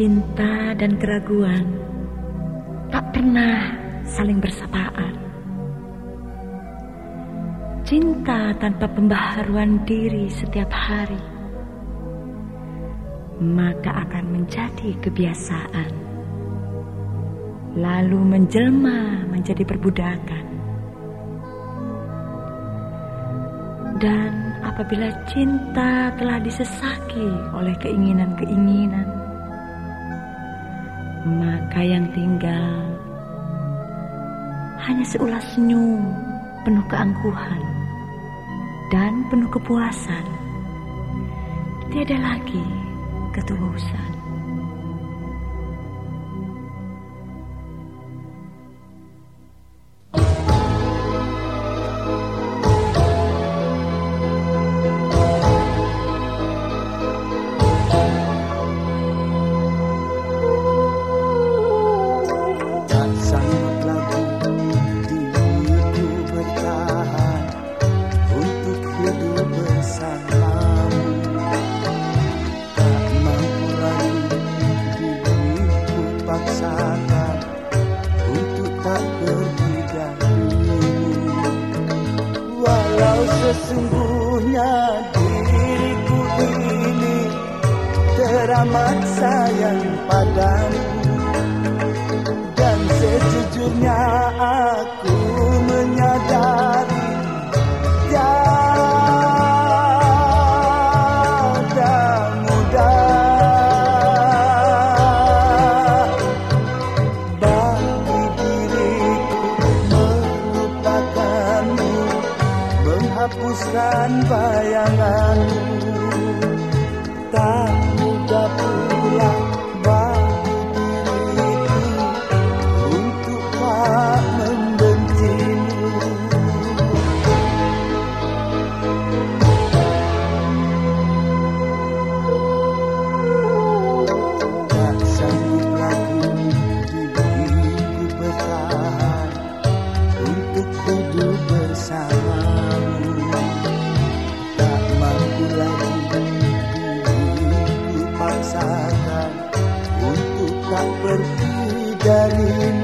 cinta dan keraguan tak pernah saling bersapaan. Cinta tanpa pembaharuan diri setiap hari, maka akan menjadi kebiasaan, lalu menjelma menjadi perbudakan. Dan apabila cinta telah disesaki oleh keinginan-keinginan, maka yang tinggal hanya seulas senyum penuh keangkuhan dan penuh kepuasan. Tiada lagi ketulusan. Teramat sayang padamu. Dan sejujurnya aku menyadari Tiada mudah Bagi diriku melupakanmu menghapuskan bayanganmu tak pergi darimu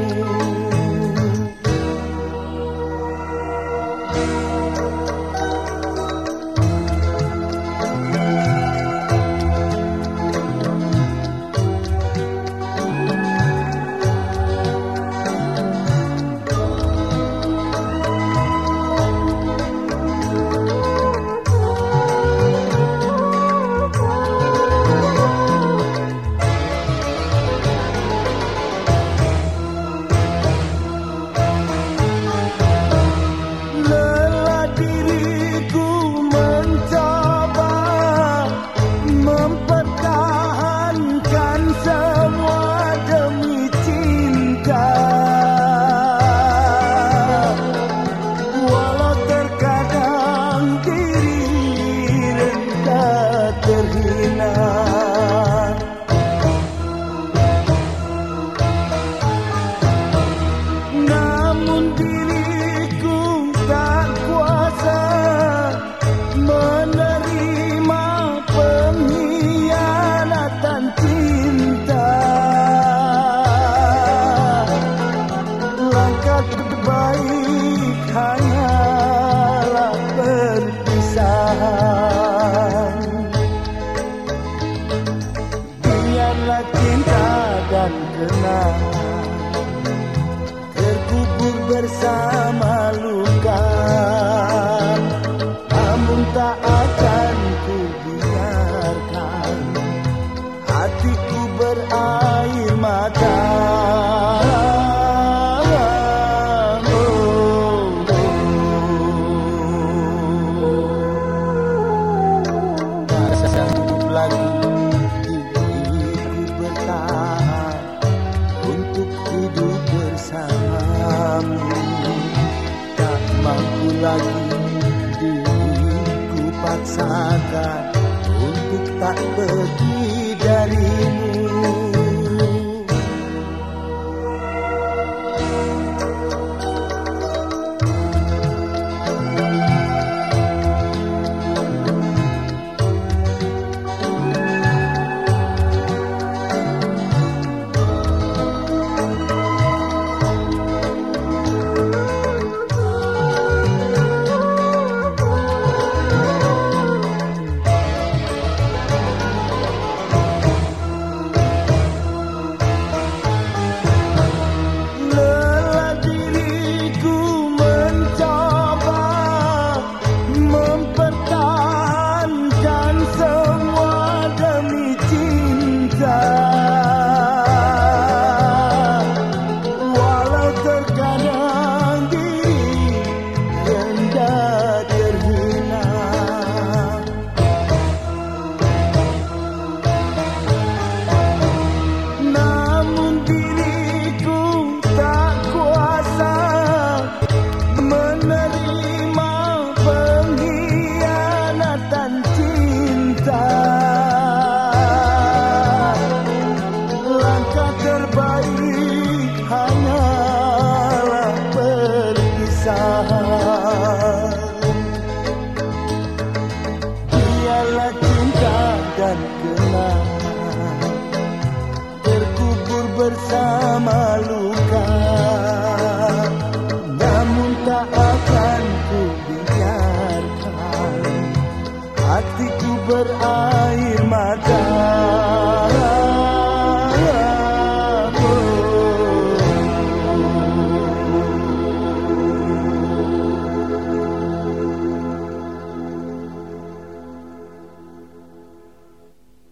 Biarlah cinta dan kenangan terkubur bersama luka lagi diriku paksakan Untuk tak pergi darimu Dia Dialah cinta dan kenangan Terkubur bersama.